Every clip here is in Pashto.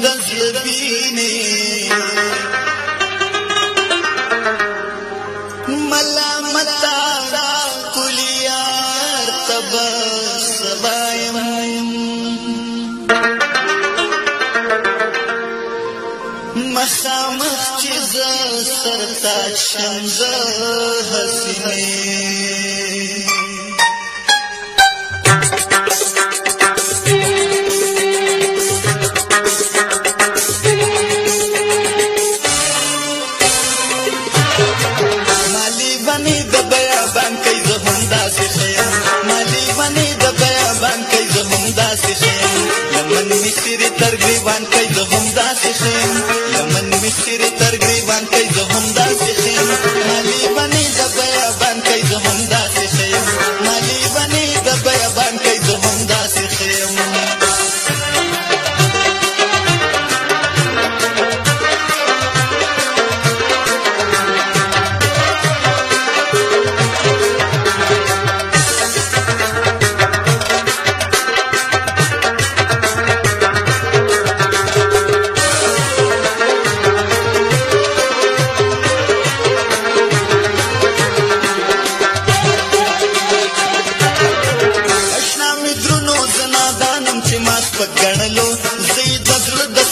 د زلفینې ملامتا کلیار تب سبایم مخامخ چې زه سرتا شمزه حسینه باندې د بیابان کوي زه هم داسې شیم مالي باندې د بیابان کوي زه هم داسې شیم لمن مستری ترګریوان کوي زه هم داسې شیم لمن مستری ترګریوان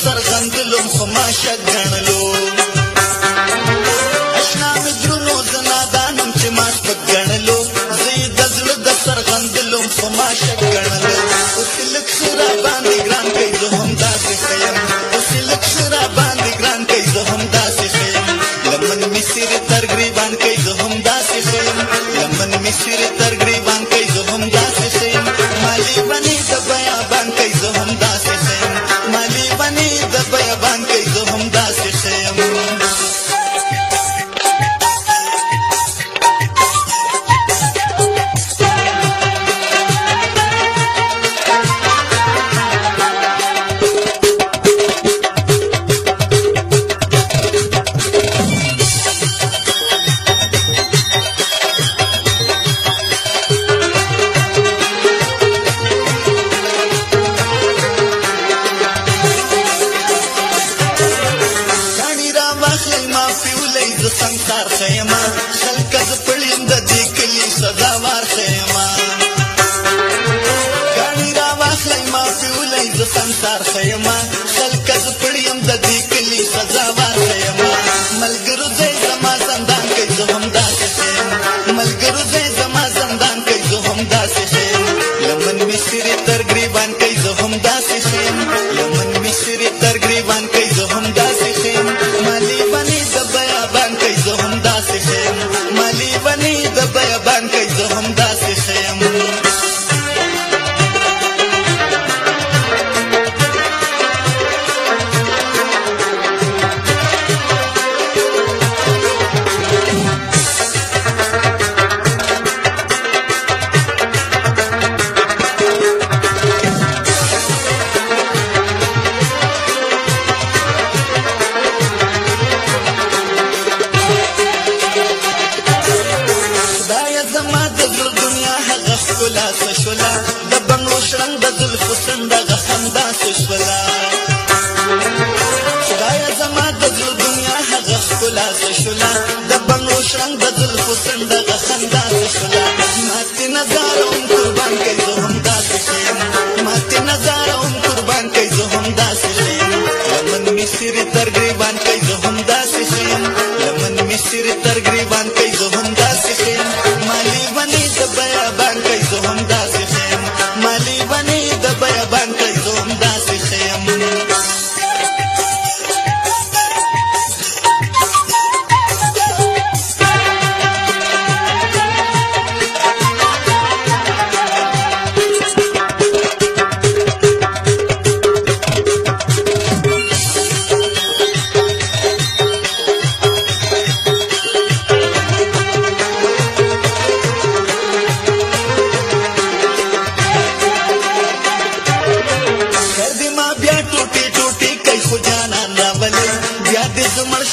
سرغندلم خو ما شک ګڼلو اشنا مې درونو زه نادانم چې ما سپک ګڼلو زه یې د زړه د سرغندلم خو ما شک ګڼلو اوس یې لږ څه راباندې ګران کوي زه هم داسې ښه یم اوس یې لږ څه راباندې ګران کوي زه هم داسې ښه یم لمن مې سرې ترګریبان کوي زه هم داسې ښه یم لمن مې سرې خېما خلک ز پړیم د دې کلی سزا وار خېما ګاډي را واخلې ما پیولې ز سنسار خېما خلک ز پړیم د دې کلی سزا وار خېما ملګرو زې زما زندان کې زه هم داسې خېم ملګرو زې زما زندان کې زه هم داسې خېم لمن مستری تر غریبان کې the او شرنګ د زلفو سندغه خندا څه شوله خدایه زما د زړه دنیا هغه ښکلا څه شوله د بڼو شرنګ د زلفو سندغه خندا څه شوله ماتې نظر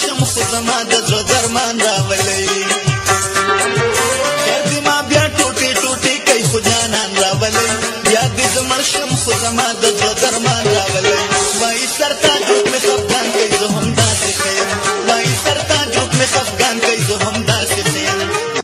شم خو زما د زړه درمان راولی یاد دې ما بیا ټوټې ټوټې کوي خو جانان راولی یاد دې زه مړ شم خو زما د زړه درمان